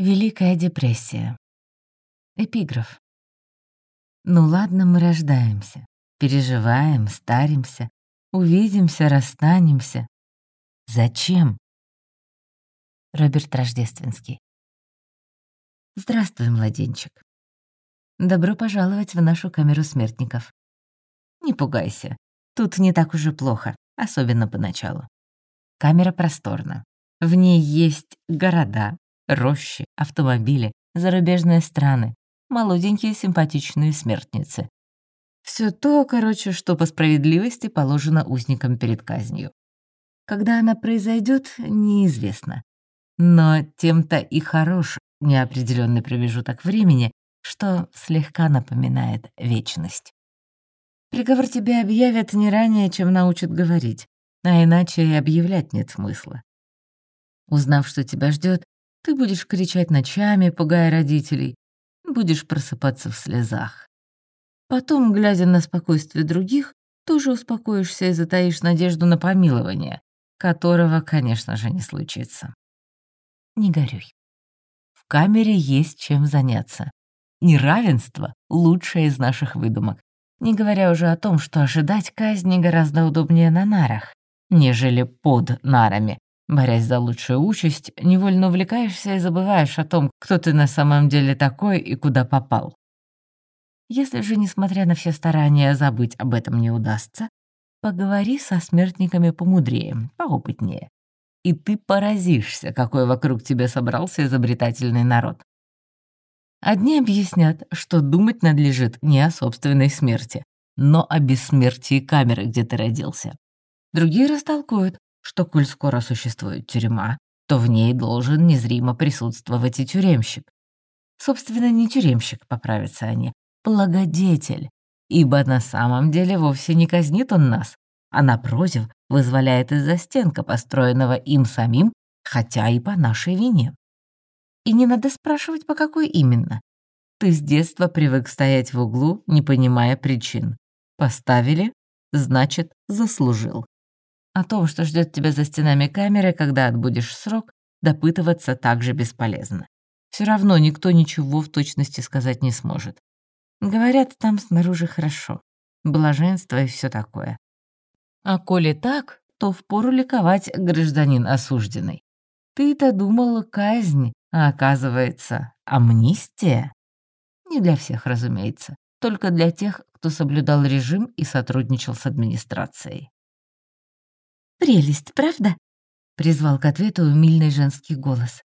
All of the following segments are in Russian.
Великая депрессия. Эпиграф. Ну ладно, мы рождаемся, переживаем, старимся, увидимся, расстанемся. Зачем? Роберт Рождественский. Здравствуй, младенчик. Добро пожаловать в нашу камеру смертников. Не пугайся, тут не так уж и плохо, особенно поначалу. Камера просторна. В ней есть города, рощи, автомобили, зарубежные страны, молоденькие симпатичные смертницы. Все то, короче, что по справедливости положено узникам перед казнью. Когда она произойдет, неизвестно. Но тем-то и хорош неопределенный промежуток времени, что слегка напоминает вечность. Приговор тебе объявят не ранее, чем научат говорить, а иначе и объявлять нет смысла. Узнав, что тебя ждет, ты будешь кричать ночами, пугая родителей, будешь просыпаться в слезах. Потом, глядя на спокойствие других, тоже успокоишься и затаишь надежду на помилование, которого, конечно же, не случится. Не горюй. В камере есть чем заняться. Неравенство — лучшее из наших выдумок, не говоря уже о том, что ожидать казни гораздо удобнее на нарах, нежели под нарами, Борясь за лучшую участь, невольно увлекаешься и забываешь о том, кто ты на самом деле такой и куда попал. Если же, несмотря на все старания, забыть об этом не удастся, поговори со смертниками помудрее, поопытнее. И ты поразишься, какой вокруг тебя собрался изобретательный народ. Одни объяснят, что думать надлежит не о собственной смерти, но о бессмертии камеры, где ты родился. Другие растолкуют, что, коль скоро существует тюрьма, то в ней должен незримо присутствовать и тюремщик. Собственно, не тюремщик, поправятся они, благодетель, ибо на самом деле вовсе не казнит он нас, а напротив, вызволяет из-за стенка, построенного им самим, хотя и по нашей вине. И не надо спрашивать, по какой именно. Ты с детства привык стоять в углу, не понимая причин. Поставили, значит, заслужил. О том, что ждет тебя за стенами камеры, когда отбудешь срок, допытываться также бесполезно. Все равно никто ничего в точности сказать не сможет. Говорят, там снаружи хорошо. Блаженство и все такое. А коли так, то впору ликовать, гражданин осужденный. Ты-то думал казнь, а оказывается, амнистия. Не для всех, разумеется, только для тех, кто соблюдал режим и сотрудничал с администрацией. «Прелесть, правда?» — призвал к ответу умильный женский голос.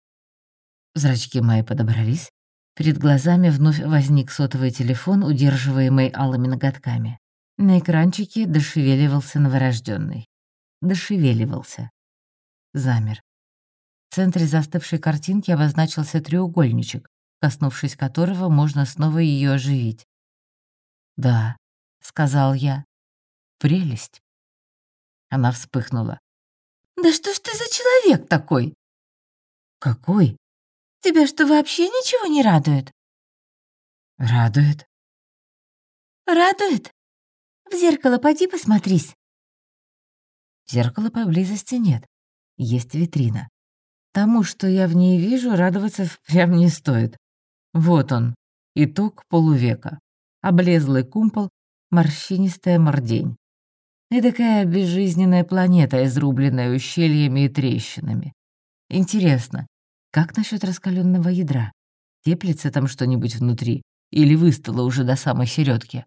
Зрачки мои подобрались. Перед глазами вновь возник сотовый телефон, удерживаемый алыми ноготками. На экранчике дошевеливался новорожденный. Дошевеливался. Замер. В центре застывшей картинки обозначился треугольничек, коснувшись которого можно снова ее оживить. «Да», — сказал я, — «прелесть». Она вспыхнула. «Да что ж ты за человек такой?» «Какой?» «Тебя что, вообще ничего не радует?» «Радует». «Радует? В зеркало поди посмотрись». Зеркала поблизости нет. Есть витрина. Тому, что я в ней вижу, радоваться прям не стоит. Вот он, итог полувека. Облезлый кумпол, морщинистая мордень. Такая безжизненная планета, изрубленная ущельями и трещинами. Интересно, как насчет раскаленного ядра? Теплится там что-нибудь внутри? Или выстало уже до самой середки?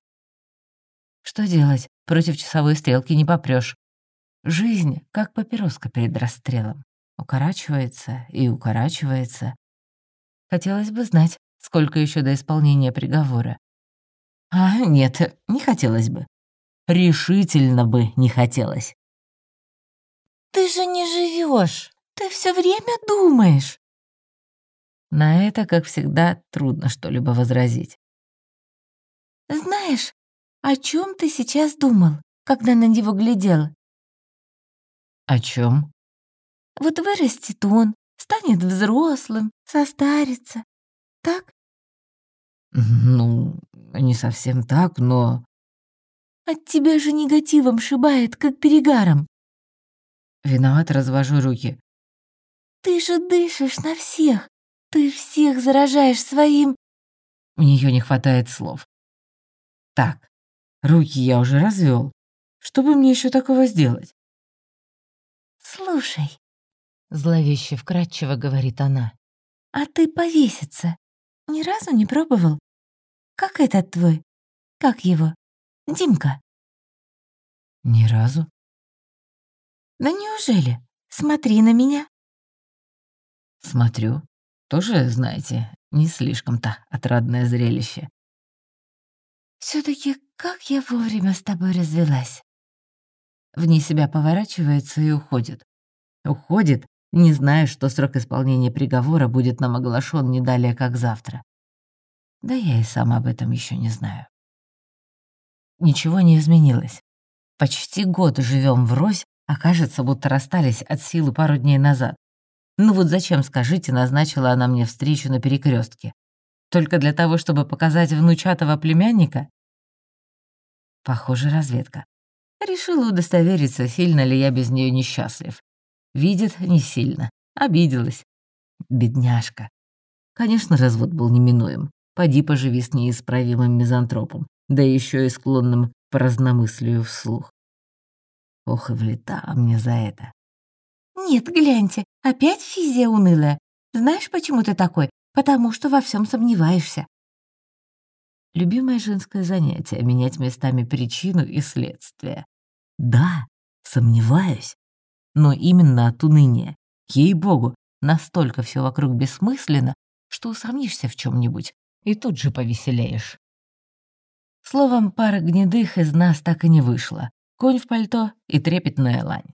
Что делать? Против часовой стрелки не попрёшь. Жизнь, как папироска перед расстрелом. Укорачивается и укорачивается. Хотелось бы знать, сколько еще до исполнения приговора. А нет, не хотелось бы решительно бы не хотелось. «Ты же не живешь, ты все время думаешь». На это, как всегда, трудно что-либо возразить. «Знаешь, о чем ты сейчас думал, когда на него глядел?» «О чем? «Вот вырастет он, станет взрослым, состарится. Так?» «Ну, не совсем так, но...» От тебя же негативом шибает, как перегаром. Виноват развожу руки. Ты же дышишь на всех. Ты всех заражаешь своим...» У нее не хватает слов. «Так, руки я уже развел. Что бы мне еще такого сделать?» «Слушай», — зловеще вкратчиво говорит она, «а ты повеситься ни разу не пробовал? Как этот твой? Как его? Димка?» «Ни разу». «Да неужели? Смотри на меня». «Смотрю. Тоже, знаете, не слишком-то отрадное зрелище». все таки как я вовремя с тобой развелась?» Вне себя поворачивается и уходит. Уходит, не зная, что срок исполнения приговора будет нам оглашен не далее, как завтра. Да я и сам об этом еще не знаю. Ничего не изменилось. Почти год живем врозь, а кажется, будто расстались от силы пару дней назад. Ну вот зачем, скажите, назначила она мне встречу на перекрестке? Только для того, чтобы показать внучатого племянника? Похоже, разведка. Решила удостовериться, сильно ли я без нее несчастлив. Видит не сильно. Обиделась. Бедняжка. Конечно, развод был неминуем. Поди поживи с неисправимым мизантропом, да еще и склонным к разномыслию вслух. Ох, и влета мне за это. «Нет, гляньте, опять физия унылая. Знаешь, почему ты такой? Потому что во всем сомневаешься». Любимое женское занятие — менять местами причину и следствие. Да, сомневаюсь, но именно от уныния. Ей-богу, настолько все вокруг бессмысленно, что усомнишься в чем нибудь и тут же повеселеешь. Словом, пара гнедых из нас так и не вышла. Конь в пальто и трепетная лань.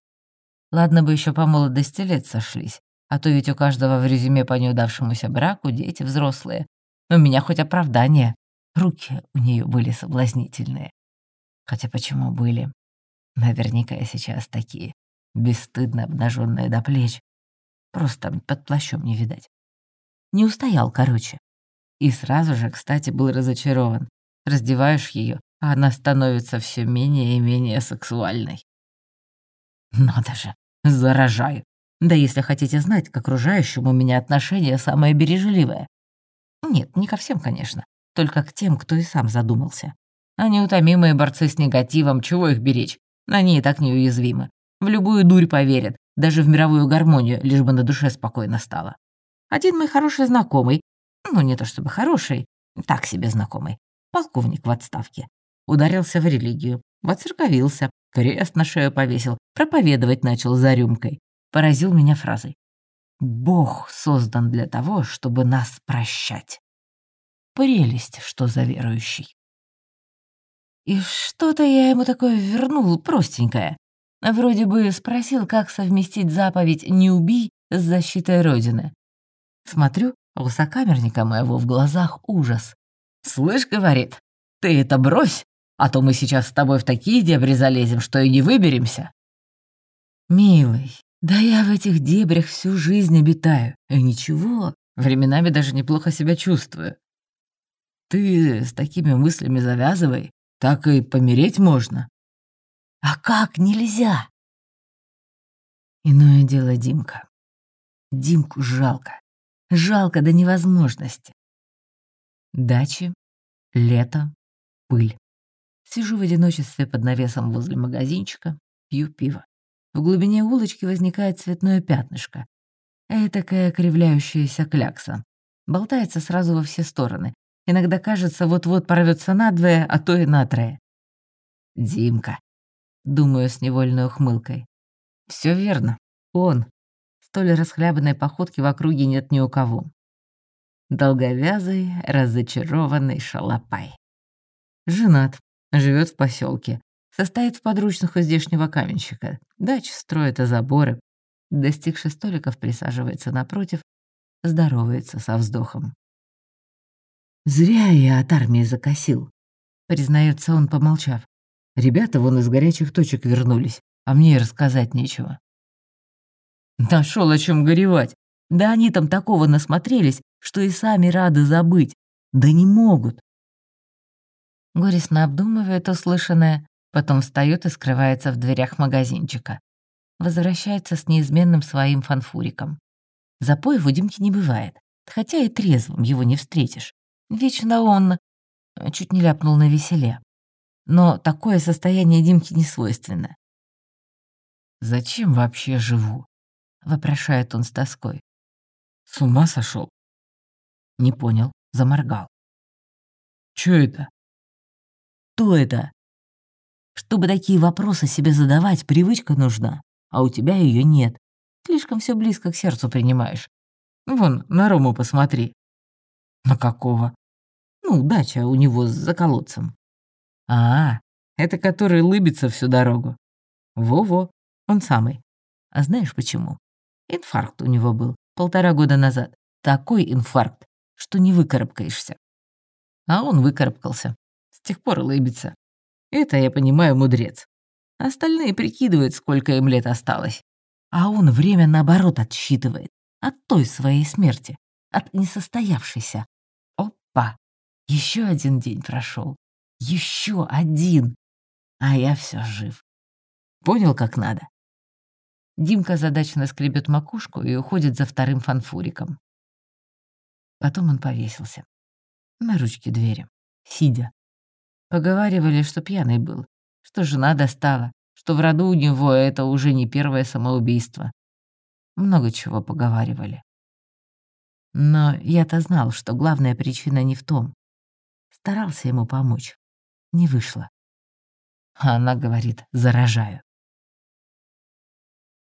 Ладно бы еще по молодости лет сошлись, а то ведь у каждого в резюме по неудавшемуся браку дети взрослые. У меня хоть оправдание. Руки у нее были соблазнительные. Хотя почему были? Наверняка я сейчас такие, бесстыдно обнаженные до плеч. Просто под плащом не видать. Не устоял, короче. И сразу же, кстати, был разочарован. Раздеваешь ее, а она становится все менее и менее сексуальной. Надо же, заражаю. Да если хотите знать, к окружающим у меня отношение самое бережливое. Нет, не ко всем, конечно, только к тем, кто и сам задумался. А неутомимые борцы с негативом, чего их беречь? Они и так неуязвимы. В любую дурь поверят, даже в мировую гармонию, лишь бы на душе спокойно стало. Один мой хороший знакомый, ну не то чтобы хороший, так себе знакомый, полковник в отставке, ударился в религию, воцерковился, крест на шею повесил, проповедовать начал за рюмкой. Поразил меня фразой. «Бог создан для того, чтобы нас прощать». Прелесть, что за верующий. И что-то я ему такое вернул простенькое. Вроде бы спросил, как совместить заповедь «не убий» с защитой Родины. Смотрю, у сокамерника моего в глазах ужас. «Слышь, — говорит, — ты это брось, а то мы сейчас с тобой в такие дебри залезем, что и не выберемся». «Милый, да я в этих дебрях всю жизнь обитаю, и ничего, временами даже неплохо себя чувствую. Ты с такими мыслями завязывай, так и помереть можно. А как нельзя? Иное дело Димка. Димку жалко. Жалко до невозможности. Дачи, лето, пыль. Сижу в одиночестве под навесом возле магазинчика, пью пиво. В глубине улочки возникает цветное пятнышко. Этакая кривляющаяся клякса. Болтается сразу во все стороны, Иногда кажется, вот-вот порвется надвое, а то и на трое. Димка. Думаю с невольной ухмылкой. Все верно. Он. Столь расхлябанной походки в округе нет ни у кого. Долговязый, разочарованный шалопай. Женат, живет в поселке, состоит в подручных у здешнего каменщика. Дач строит и заборы. Достигший столиков присаживается напротив, здоровается со вздохом. «Зря я от армии закосил», — признается он, помолчав. «Ребята вон из горячих точек вернулись, а мне и рассказать нечего». Нашел о чем горевать. Да они там такого насмотрелись, что и сами рады забыть. Да не могут. Горестно обдумывает услышанное, потом встает и скрывается в дверях магазинчика. Возвращается с неизменным своим фанфуриком. Запоев у Димки не бывает. Хотя и трезвым его не встретишь. Вечно он э, чуть не ляпнул на веселе. Но такое состояние Димке не свойственно. «Зачем вообще живу?» — вопрошает он с тоской. «С ума сошел? Не понял, заморгал. «Чё это?» «Что это?» Чтобы такие вопросы себе задавать, привычка нужна, а у тебя ее нет. Слишком все близко к сердцу принимаешь. Вон, на Рому посмотри. На какого? Ну, дача у него за колодцем. А, это который лыбится всю дорогу. Во-во, он самый. А знаешь почему? Инфаркт у него был полтора года назад. Такой инфаркт, что не выкарабкаешься. А он выкарабкался. С тех пор лыбится. Это, я понимаю, мудрец. Остальные прикидывают, сколько им лет осталось. А он время, наоборот, отсчитывает. От той своей смерти. От несостоявшейся. Опа! Еще один день прошел. Еще один. А я все жив. Понял, как надо? Димка задачно скребет макушку и уходит за вторым фанфуриком. Потом он повесился. На ручке двери, сидя. Поговаривали, что пьяный был, что жена достала, что в роду у него это уже не первое самоубийство. Много чего поговаривали. Но я-то знал, что главная причина не в том. Старался ему помочь. Не вышло. А она говорит, заражаю.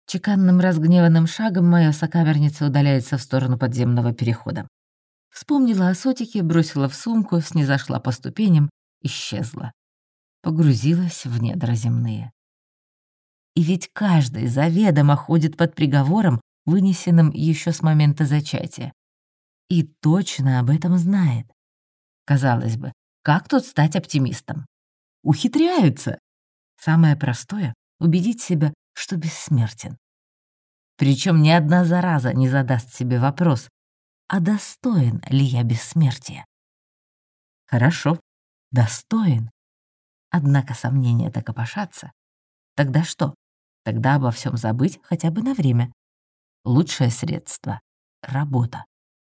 Чеканным разгневанным шагом моя сокамерница удаляется в сторону подземного перехода. Вспомнила о сотике, бросила в сумку, снизошла по ступеням, исчезла. Погрузилась в недра земные. И ведь каждый заведомо ходит под приговором, вынесенным еще с момента зачатия. И точно об этом знает. Казалось бы, как тут стать оптимистом? Ухитряются. Самое простое — убедить себя, что бессмертен. Причем ни одна зараза не задаст себе вопрос, а достоин ли я бессмертия? Хорошо, достоин. Однако сомнения так опошатся. Тогда что? Тогда обо всем забыть хотя бы на время. Лучшее средство — работа.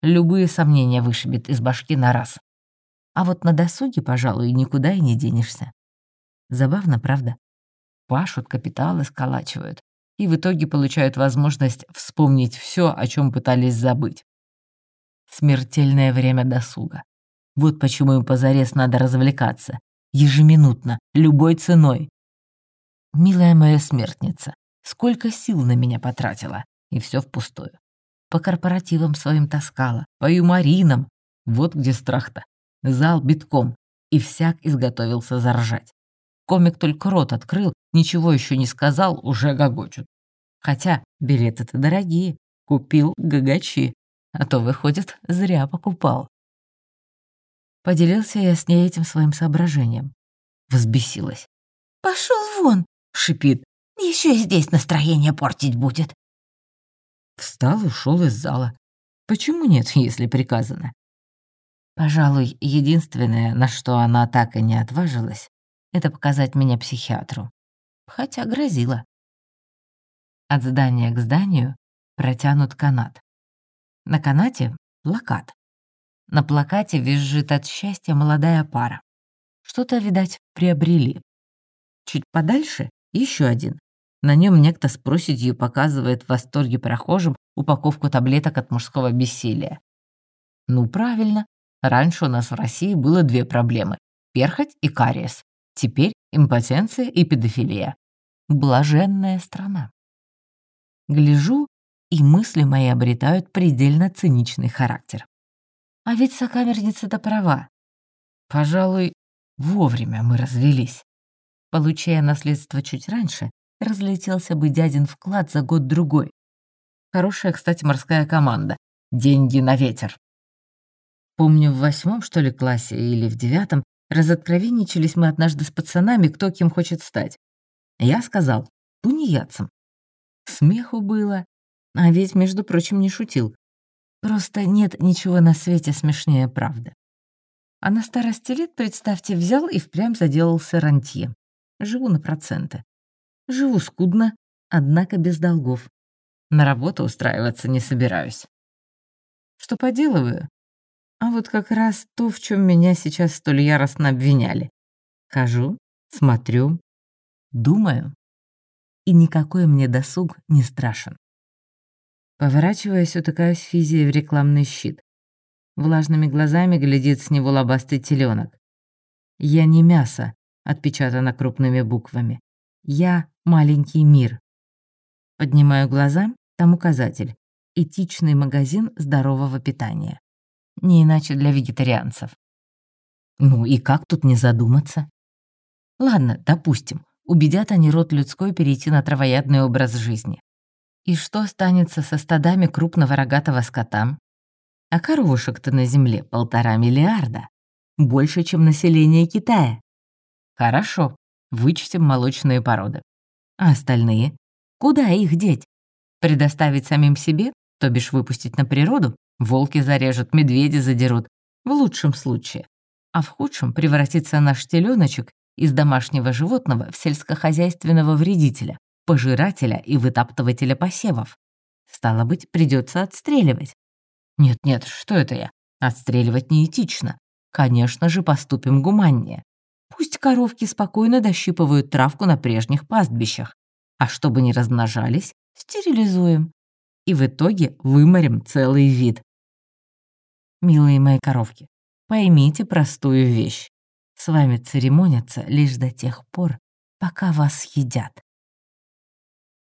Любые сомнения вышибет из башки на раз. А вот на досуге, пожалуй, никуда и не денешься. Забавно, правда? Пашут, капиталы сколачивают, и в итоге получают возможность вспомнить все, о чем пытались забыть. Смертельное время досуга. Вот почему им позарез надо развлекаться. Ежеминутно, любой ценой. Милая моя смертница, сколько сил на меня потратила, и все впустую. По корпоративам своим таскала, по юморинам. Вот где страх-то. Зал битком, и всяк изготовился заржать. Комик только рот открыл, ничего еще не сказал, уже гогочут. Хотя билеты-то дорогие, купил гагачи, а то, выходит, зря покупал. Поделился я с ней этим своим соображением. Взбесилась. Пошел вон!» — шипит. Еще и здесь настроение портить будет». Встал и ушел из зала. Почему нет, если приказано? Пожалуй, единственное, на что она так и не отважилась, это показать меня психиатру. Хотя грозила. От здания к зданию протянут канат. На канате — плакат. На плакате визжит от счастья молодая пара. Что-то, видать, приобрели. Чуть подальше еще один. На нем некто с проседью показывает в восторге прохожим упаковку таблеток от мужского бессилия. Ну, правильно. Раньше у нас в России было две проблемы — перхоть и кариес. Теперь импотенция и педофилия. Блаженная страна. Гляжу, и мысли мои обретают предельно циничный характер. А ведь сокамерница-то права. Пожалуй, вовремя мы развелись. Получая наследство чуть раньше, разлетелся бы дядин вклад за год-другой. Хорошая, кстати, морская команда. Деньги на ветер. Помню, в восьмом, что ли, классе или в девятом разоткровенничались мы однажды с пацанами, кто кем хочет стать. Я сказал, тунеядцем. Смеху было. А ведь, между прочим, не шутил. Просто нет ничего на свете смешнее правды. А на старости лет, представьте, взял и впрямь заделался рантье. Живу на проценты. Живу скудно, однако без долгов. На работу устраиваться не собираюсь. что поделываю. А вот как раз то, в чем меня сейчас столь яростно обвиняли. Хожу, смотрю, думаю. И никакой мне досуг не страшен. Поворачиваясь, утыкаюсь физией в рекламный щит. Влажными глазами глядит с него лобастый теленок. «Я не мясо», — отпечатано крупными буквами. «Я маленький мир». Поднимаю глаза, там указатель. Этичный магазин здорового питания. Не иначе для вегетарианцев. Ну и как тут не задуматься? Ладно, допустим, убедят они род людской перейти на травоядный образ жизни. И что останется со стадами крупного рогатого скота? А коровушек-то на земле полтора миллиарда. Больше, чем население Китая. Хорошо, вычтем молочные породы. А остальные? Куда их деть? Предоставить самим себе, то бишь выпустить на природу? Волки зарежут, медведи задерут. В лучшем случае. А в худшем превратится наш теленочек из домашнего животного в сельскохозяйственного вредителя, пожирателя и вытаптывателя посевов. Стало быть, придется отстреливать. Нет-нет, что это я? Отстреливать неэтично. Конечно же, поступим гуманнее. Пусть коровки спокойно дощипывают травку на прежних пастбищах. А чтобы не размножались, стерилизуем. И в итоге выморим целый вид. Милые мои коровки, поймите простую вещь. С вами церемонятся лишь до тех пор, пока вас едят.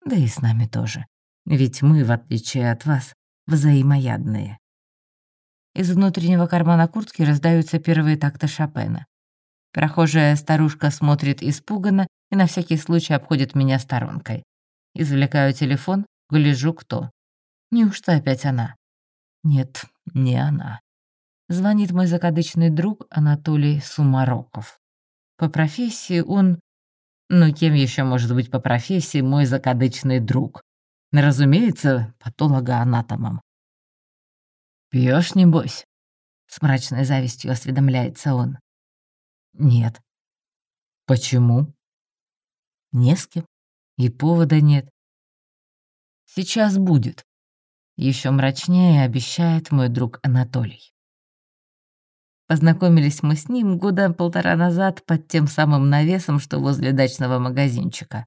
Да и с нами тоже. Ведь мы, в отличие от вас, взаимоядные. Из внутреннего кармана куртки раздаются первые такты Шопена. Прохожая старушка смотрит испуганно и на всякий случай обходит меня сторонкой. Извлекаю телефон, гляжу, кто. Неужто опять она? Нет, не она. Звонит мой закадычный друг Анатолий Сумароков. По профессии он ну, кем еще может быть по профессии мой закадычный друг? Разумеется, патологоанатомом. Пьешь, небось?» С мрачной завистью осведомляется он. «Нет». «Почему?» «Не с кем. И повода нет». «Сейчас будет», — еще мрачнее обещает мой друг Анатолий. Познакомились мы с ним года полтора назад под тем самым навесом, что возле дачного магазинчика.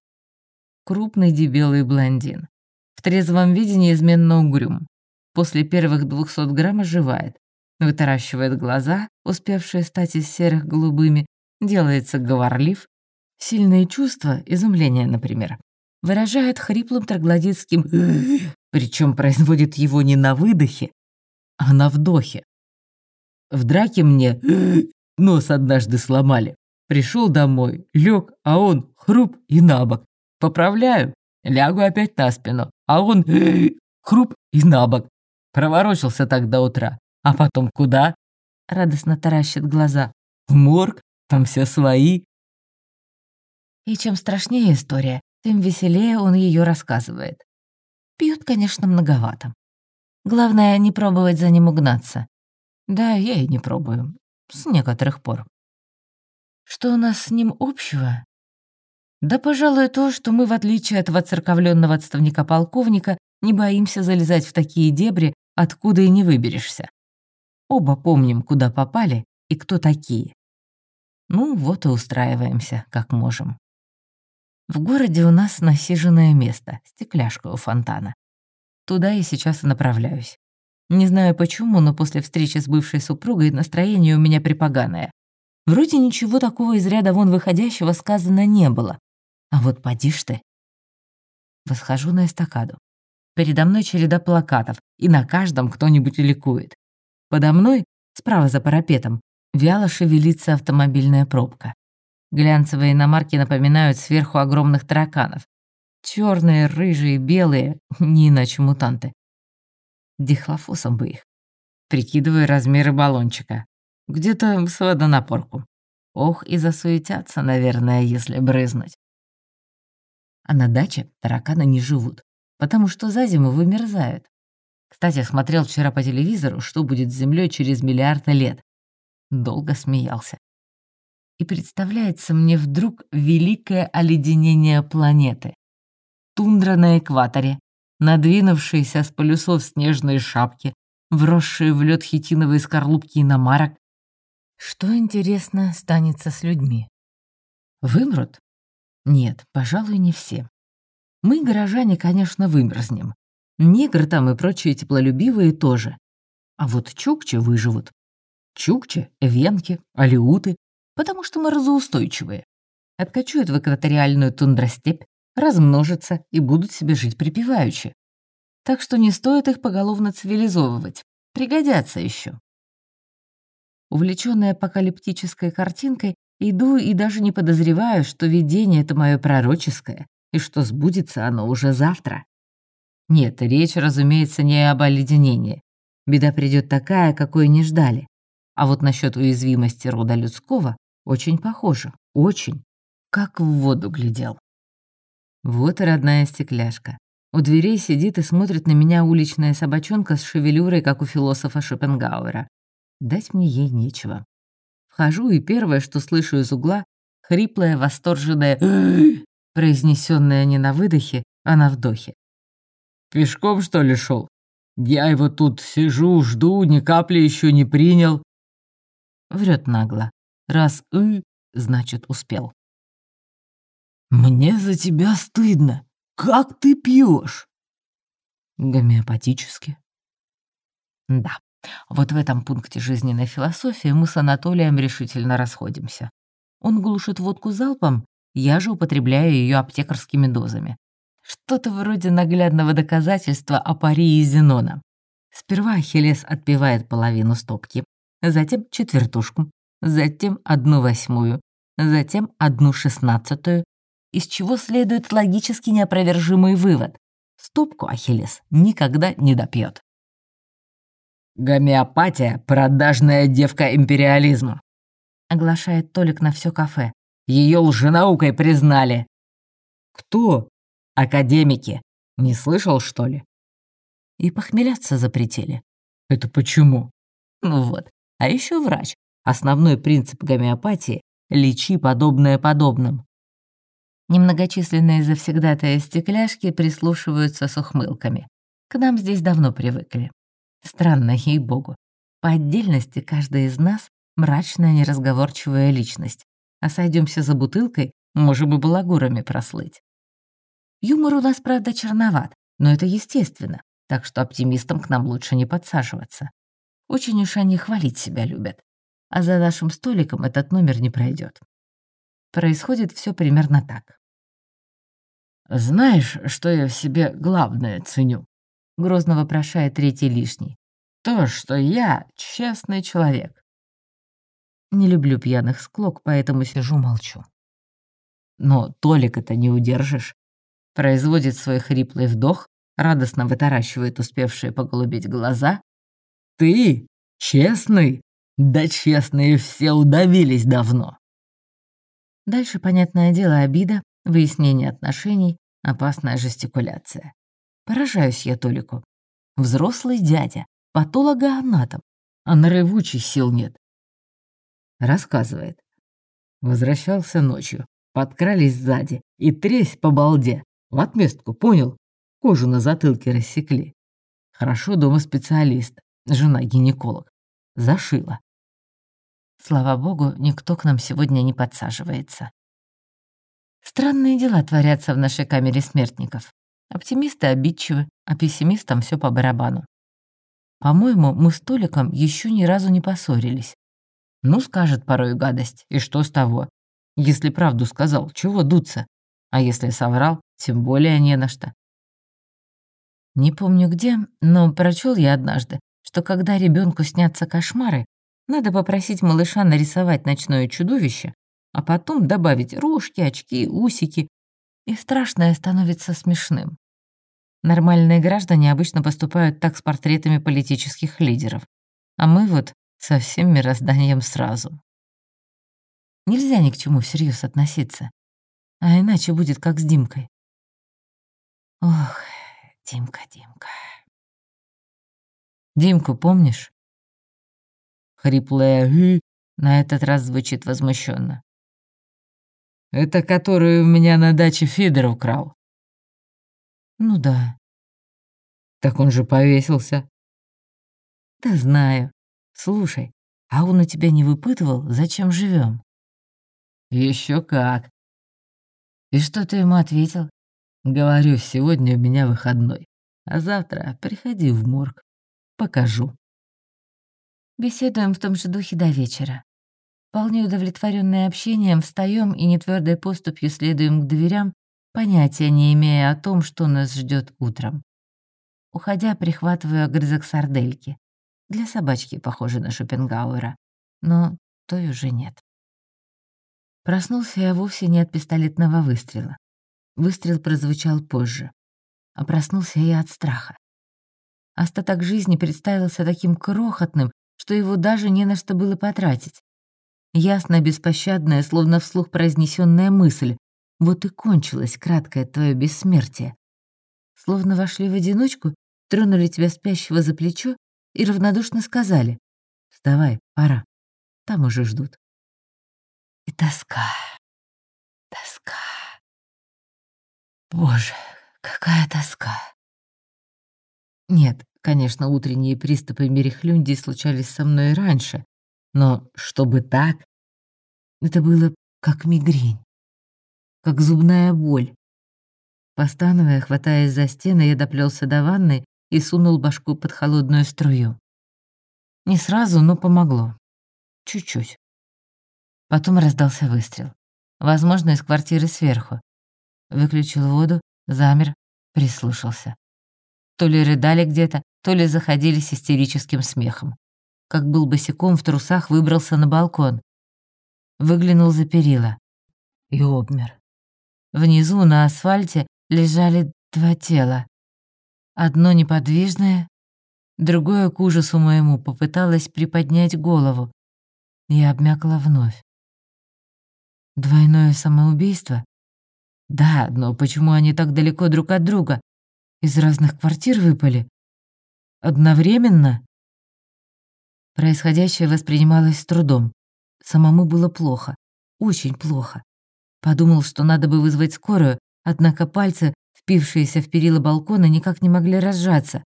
Крупный дебелый блондин. В трезвом виде неизменно угрюм. После первых двухсот грамм оживает. Вытаращивает глаза, успевшие стать из серых голубыми, делается говорлив. Сильные чувства, изумление, например, выражает хриплым троглодитским причем производит его не на выдохе, а на вдохе. В драке мне нос однажды сломали. Пришел домой, лег, а он хруп и набок. Поправляю, лягу опять на спину, а он хруп и набок. Проворочился так до утра. А потом куда? Радостно таращит глаза. В морг, там все свои. И чем страшнее история, тем веселее он ее рассказывает. Пьет, конечно, многовато. Главное, не пробовать за ним угнаться. Да, я и не пробую. С некоторых пор. Что у нас с ним общего? Да, пожалуй, то, что мы, в отличие от воцерковленного отставника-полковника, не боимся залезать в такие дебри, откуда и не выберешься. Оба помним, куда попали и кто такие. Ну, вот и устраиваемся, как можем. В городе у нас насиженное место, стекляшка у фонтана. Туда я сейчас и направляюсь. Не знаю почему, но после встречи с бывшей супругой настроение у меня припоганое. Вроде ничего такого из ряда вон выходящего сказано не было. А вот поди ж ты. Восхожу на эстакаду. Передо мной череда плакатов, и на каждом кто-нибудь ликует. Подо мной, справа за парапетом, вяло шевелится автомобильная пробка. Глянцевые иномарки напоминают сверху огромных тараканов. Черные, рыжие, белые, не иначе мутанты. Дихлофосом бы их. Прикидываю размеры баллончика. Где-то с водонапорку. Ох, и засуетятся, наверное, если брызнуть. А на даче тараканы не живут, потому что за зиму вымерзают. Кстати, смотрел вчера по телевизору, что будет с Землей через миллиарды лет. Долго смеялся. И представляется мне вдруг великое оледенение планеты. Тундра на экваторе, надвинувшиеся с полюсов снежные шапки, вросшие в лед хитиновые скорлупки иномарок. Что, интересно, станется с людьми? Вымрут? Нет, пожалуй, не все. Мы, горожане, конечно, вымерзнем. Негры там и прочие теплолюбивые тоже. А вот чукчи выживут. Чукчи, венки, алиуты, потому что мы разоустойчивые. Откачуют в экваториальную тундростепь, размножатся и будут себе жить припеваючи. Так что не стоит их поголовно цивилизовывать. Пригодятся еще. Увлечённая апокалиптической картинкой, иду и даже не подозреваю, что видение это мое пророческое, и что сбудется оно уже завтра. Нет, речь, разумеется, не об оледенении. Беда придет такая, какой не ждали. А вот насчет уязвимости рода людского очень похоже. Очень. Как в воду глядел. Вот и родная стекляшка. У дверей сидит и смотрит на меня уличная собачонка с шевелюрой, как у философа Шопенгауэра. Дать мне ей нечего. Вхожу, и первое, что слышу из угла, хриплое, восторженное произнесенное не на выдохе, а на вдохе. «Пешком, что ли, шел? Я его тут сижу, жду, ни капли еще не принял». Врет нагло. Раз «ы», значит, успел. «Мне за тебя стыдно. Как ты пьешь? Гомеопатически. Да, вот в этом пункте жизненной философии мы с Анатолием решительно расходимся. Он глушит водку залпом, я же употребляю ее аптекарскими дозами. Что-то вроде наглядного доказательства о парии Зенона. Сперва Ахиллес отпивает половину стопки, затем четвертушку, затем одну восьмую, затем одну шестнадцатую, из чего следует логически неопровержимый вывод. Стопку Ахиллес никогда не допьет. «Гомеопатия — продажная девка империализма», — оглашает Толик на все кафе. Ее лженаукой признали». «Кто?» «Академики. Не слышал, что ли?» И похмеляться запретили. «Это почему?» Ну вот. А еще врач. Основной принцип гомеопатии — лечи подобное подобным. Немногочисленные завсегдатые стекляшки прислушиваются с ухмылками. К нам здесь давно привыкли. Странно, ей-богу. По отдельности каждый из нас — мрачная неразговорчивая личность. А сойдемся за бутылкой, можем и балагурами прослыть. Юмор у нас, правда, черноват, но это естественно, так что оптимистам к нам лучше не подсаживаться. Очень уж они хвалить себя любят. А за нашим столиком этот номер не пройдет. Происходит все примерно так. «Знаешь, что я в себе главное ценю?» — грозно вопрошает третий лишний. «То, что я честный человек». Не люблю пьяных склок, поэтому сижу молчу. Но Толик это не удержишь. Производит свой хриплый вдох, радостно вытаращивает успевшие поголубить глаза. «Ты? Честный? Да честные все удавились давно!» Дальше, понятное дело, обида, выяснение отношений, опасная жестикуляция. Поражаюсь я Толику. Взрослый дядя, патологоанатом, а на рывучий сил нет. Рассказывает. Возвращался ночью, подкрались сзади и тресь по балде. В отместку, понял? Кожу на затылке рассекли. Хорошо дома специалист, жена гинеколог. Зашила. Слава богу, никто к нам сегодня не подсаживается. Странные дела творятся в нашей камере смертников. Оптимисты обидчивы, а пессимистам все по барабану. По-моему, мы с Толиком еще ни разу не поссорились. Ну, скажет порой гадость, и что с того? Если правду сказал, чего дуться? А если соврал, тем более не на что. Не помню где, но прочел я однажды, что когда ребенку снятся кошмары, надо попросить малыша нарисовать ночное чудовище, а потом добавить рожки, очки, усики, и страшное становится смешным. Нормальные граждане обычно поступают так с портретами политических лидеров, а мы вот со всем мирозданием сразу. Нельзя ни к чему всерьез относиться, а иначе будет как с Димкой. Ох, Димка, Димка. Димку помнишь? Хриплое «гы» на этот раз звучит возмущенно. «Это который у меня на даче фидер украл?» «Ну да». «Так он же повесился». Да знаю. Слушай, а он у тебя не выпытывал, зачем живем? Еще как. И что ты ему ответил? Говорю, сегодня у меня выходной, а завтра приходи в морг. Покажу. Беседуем в том же духе до вечера. Вполне удовлетворенные общением, встаем и нетвердой поступью следуем к дверям, понятия не имея о том, что нас ждет утром. Уходя, прихватываю огрызок сардельки. Для собачки, похожей на Шопенгауэра. Но той уже нет. Проснулся я вовсе не от пистолетного выстрела. Выстрел прозвучал позже. А проснулся я от страха. Остаток жизни представился таким крохотным, что его даже не на что было потратить. Ясная, беспощадная, словно вслух произнесенная мысль. Вот и кончилось краткое твое бессмертие. Словно вошли в одиночку, тронули тебя спящего за плечо и равнодушно сказали «Вставай, пора, там уже ждут». И тоска, тоска. Боже, какая тоска. Нет, конечно, утренние приступы мерехлюнди случались со мной раньше, но чтобы так, это было как мигрень, как зубная боль. Постановая, хватаясь за стены, я доплелся до ванны и сунул башку под холодную струю. Не сразу, но помогло. Чуть-чуть. Потом раздался выстрел. Возможно, из квартиры сверху. Выключил воду, замер, прислушался. То ли рыдали где-то, то ли заходили с истерическим смехом как был босиком в трусах, выбрался на балкон. Выглянул за перила и обмер. Внизу на асфальте лежали два тела. Одно неподвижное, другое к ужасу моему попыталось приподнять голову. Я обмякла вновь. Двойное самоубийство? Да, но почему они так далеко друг от друга? Из разных квартир выпали? Одновременно? Происходящее воспринималось с трудом. Самому было плохо. Очень плохо. Подумал, что надо бы вызвать скорую, однако пальцы, впившиеся в перила балкона, никак не могли разжаться.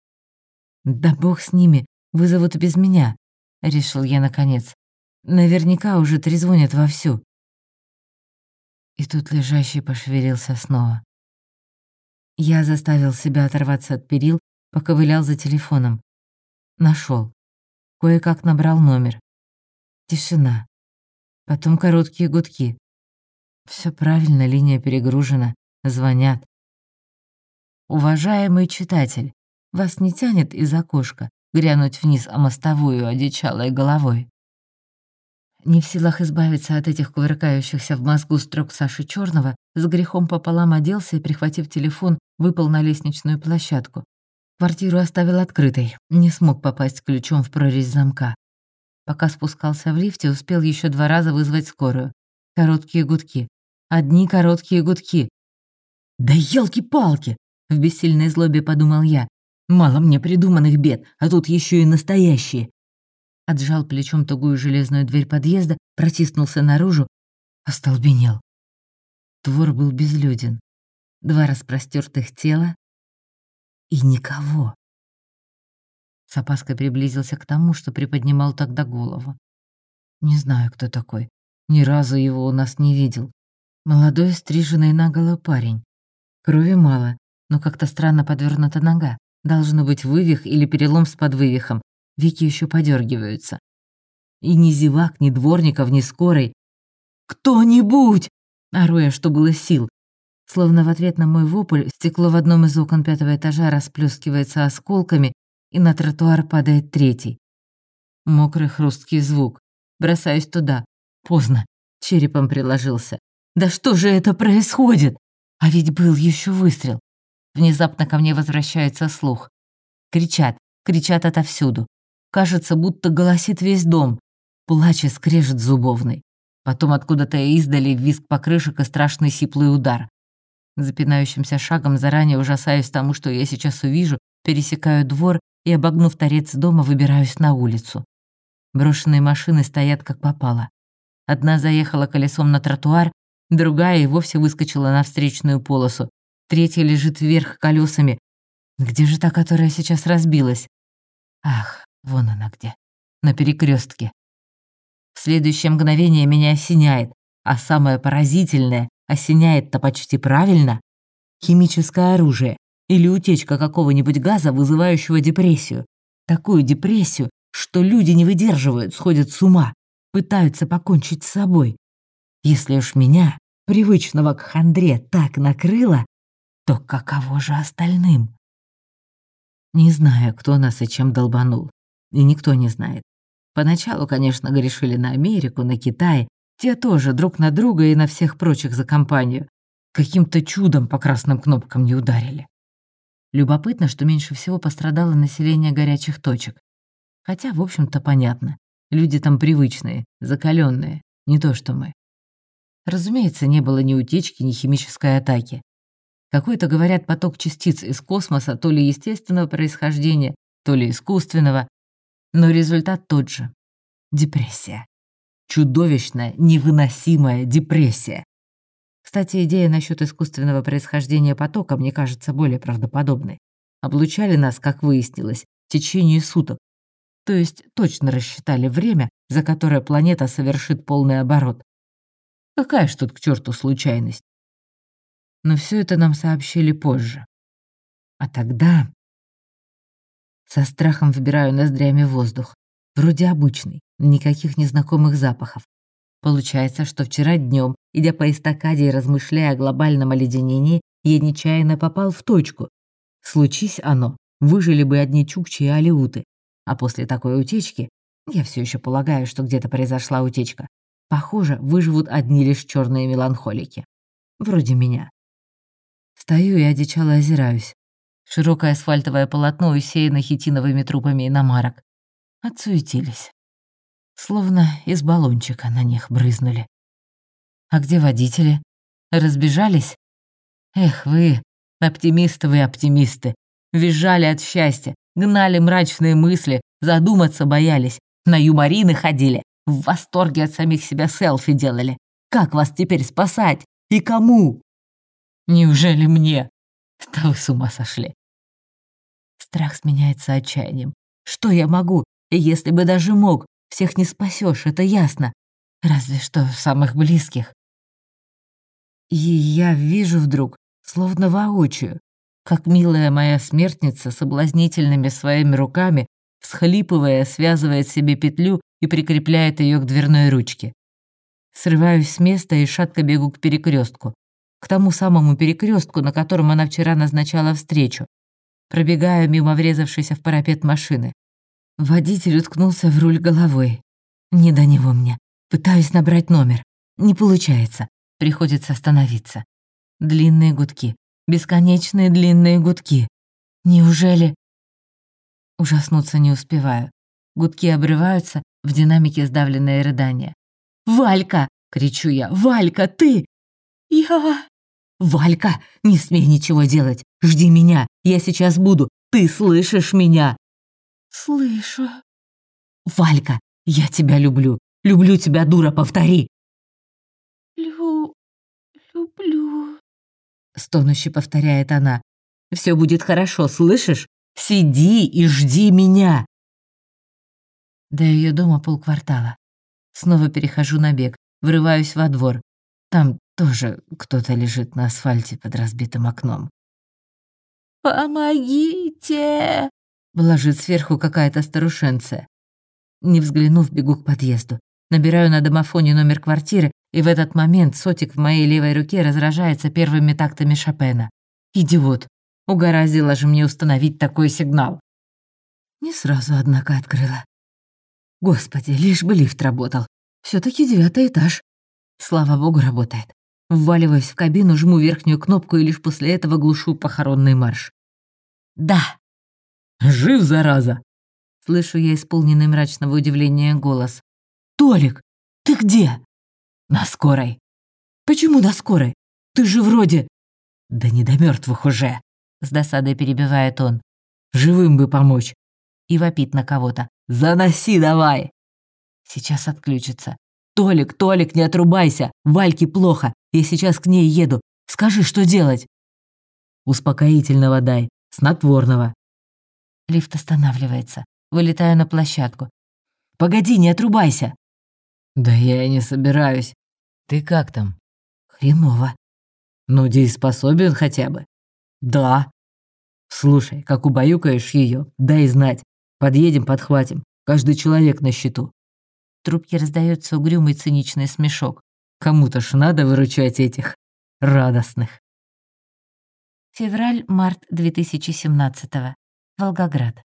«Да бог с ними, вызовут без меня», — решил я наконец. «Наверняка уже трезвонят вовсю». И тут лежащий пошевелился снова. Я заставил себя оторваться от перил, поковылял за телефоном. Нашел. Кое-как набрал номер. Тишина. Потом короткие гудки. Все правильно, линия перегружена. Звонят. Уважаемый читатель, вас не тянет из окошка грянуть вниз о мостовую одичалой головой? Не в силах избавиться от этих кувыркающихся в мозгу строк Саши Черного, с грехом пополам оделся и, прихватив телефон, выпал на лестничную площадку. Квартиру оставил открытой, не смог попасть ключом в прорезь замка. Пока спускался в лифте, успел еще два раза вызвать скорую. Короткие гудки. Одни короткие гудки. «Да елки-палки!» — в бессильной злобе подумал я. «Мало мне придуманных бед, а тут еще и настоящие!» Отжал плечом тугую железную дверь подъезда, протиснулся наружу, остолбенел. Двор был безлюден. Два распростертых тела, и никого. С опаской приблизился к тому, что приподнимал тогда голову. Не знаю, кто такой. Ни разу его у нас не видел. Молодой, стриженный наголо парень. Крови мало, но как-то странно подвернута нога. Должно быть вывих или перелом с подвывихом. Веки еще подергиваются. И ни зевак, ни дворников, ни скорой. «Кто-нибудь!» Ору что было сил. Словно в ответ на мой вопль, стекло в одном из окон пятого этажа расплескивается осколками, и на тротуар падает третий. Мокрый хрусткий звук. Бросаюсь туда. Поздно. Черепом приложился. Да что же это происходит? А ведь был еще выстрел. Внезапно ко мне возвращается слух. Кричат, кричат отовсюду. Кажется, будто голосит весь дом. Плач и скрежет зубовный. Потом откуда-то издали визг покрышек и страшный сиплый удар. Запинающимся шагом, заранее ужасаясь тому, что я сейчас увижу, пересекаю двор и, обогнув торец дома, выбираюсь на улицу. Брошенные машины стоят как попало. Одна заехала колесом на тротуар, другая и вовсе выскочила на встречную полосу. Третья лежит вверх колесами. Где же та, которая сейчас разбилась? Ах, Вон она где, на перекрестке. В следующее мгновение меня осеняет, а самое поразительное, осеняет-то почти правильно. Химическое оружие или утечка какого-нибудь газа, вызывающего депрессию. Такую депрессию, что люди не выдерживают, сходят с ума, пытаются покончить с собой. Если уж меня, привычного к хандре, так накрыло, то каково же остальным? Не знаю, кто нас и чем долбанул. И никто не знает. Поначалу, конечно, грешили на Америку, на Китай. Те тоже друг на друга и на всех прочих за компанию. Каким-то чудом по красным кнопкам не ударили. Любопытно, что меньше всего пострадало население горячих точек. Хотя, в общем-то, понятно. Люди там привычные, закаленные, не то что мы. Разумеется, не было ни утечки, ни химической атаки. Какой-то, говорят, поток частиц из космоса, то ли естественного происхождения, то ли искусственного. Но результат тот же. Депрессия. Чудовищная, невыносимая депрессия. Кстати, идея насчет искусственного происхождения потока мне кажется более правдоподобной. Облучали нас, как выяснилось, в течение суток. То есть точно рассчитали время, за которое планета совершит полный оборот. Какая ж тут к черту случайность? Но все это нам сообщили позже. А тогда... Со страхом вбираю ноздрями воздух. Вроде обычный, никаких незнакомых запахов. Получается, что вчера днем, идя по эстакаде и размышляя о глобальном оледенении, я нечаянно попал в точку. Случись оно, выжили бы одни чукчи и алиуты. А после такой утечки, я все еще полагаю, что где-то произошла утечка, Похоже, выживут одни лишь черные меланхолики. Вроде меня. Стою и одичало озираюсь. Широкое асфальтовое полотно усеяно хитиновыми трупами иномарок. Отсуетились. Словно из баллончика на них брызнули. А где водители? Разбежались? Эх вы, оптимисты вы оптимисты. Визжали от счастья, гнали мрачные мысли, задуматься боялись, на юморины ходили, в восторге от самих себя селфи делали. Как вас теперь спасать? И кому? Неужели мне? Да вы с ума сошли. Страх сменяется отчаянием. Что я могу? Если бы даже мог, всех не спасешь, это ясно. Разве что самых близких. И я вижу вдруг, словно воочию, как милая моя смертница соблазнительными своими руками, всхлипывая, связывает себе петлю и прикрепляет ее к дверной ручке. Срываюсь с места и шатко бегу к перекрестку, к тому самому перекрестку, на котором она вчера назначала встречу. Пробегаю мимо врезавшейся в парапет машины. Водитель уткнулся в руль головой. Не до него мне. Пытаюсь набрать номер. Не получается. Приходится остановиться. Длинные гудки. Бесконечные длинные гудки. Неужели... Ужаснуться не успеваю. Гудки обрываются, в динамике сдавленное рыдание. «Валька!» — кричу я. «Валька, ты!» «Я...» «Валька, не смей ничего делать! Жди меня! Я сейчас буду! Ты слышишь меня?» «Слышу». «Валька, я тебя люблю! Люблю тебя, дура, повтори!» «Лю... люблю...» Стонуще повторяет она. «Все будет хорошо, слышишь? Сиди и жди меня!» До ее дома полквартала. Снова перехожу на бег, врываюсь во двор. Там тоже кто-то лежит на асфальте под разбитым окном. «Помогите!» — блажит сверху какая-то старушенция. Не взглянув, бегу к подъезду. Набираю на домофоне номер квартиры, и в этот момент сотик в моей левой руке разражается первыми тактами Шопена. Идиот! Угораздило же мне установить такой сигнал. Не сразу, однако, открыла. Господи, лишь бы лифт работал. все таки девятый этаж. Слава богу, работает. Вваливаюсь в кабину, жму верхнюю кнопку и лишь после этого глушу похоронный марш. «Да!» «Жив, зараза!» Слышу я исполненный мрачного удивления голос. «Толик, ты где?» «На скорой». «Почему на скорой? Ты же вроде...» «Да не до мертвых уже!» С досадой перебивает он. «Живым бы помочь!» И вопит на кого-то. Заноси давай!» Сейчас отключится. «Толик, Толик, не отрубайся! Вальке плохо! Я сейчас к ней еду. Скажи, что делать?» «Успокоительного дай, снотворного». Лифт останавливается. Вылетаю на площадку. «Погоди, не отрубайся!» «Да я и не собираюсь. «Ты как там?» Хреново. Ну, дееспособен хотя бы. Да. Слушай, как убаюкаешь ее, дай знать. Подъедем, подхватим. Каждый человек на счету. В трубке раздается угрюмый циничный смешок. Кому-то ж надо выручать этих радостных. Февраль-март 2017 Волгоград.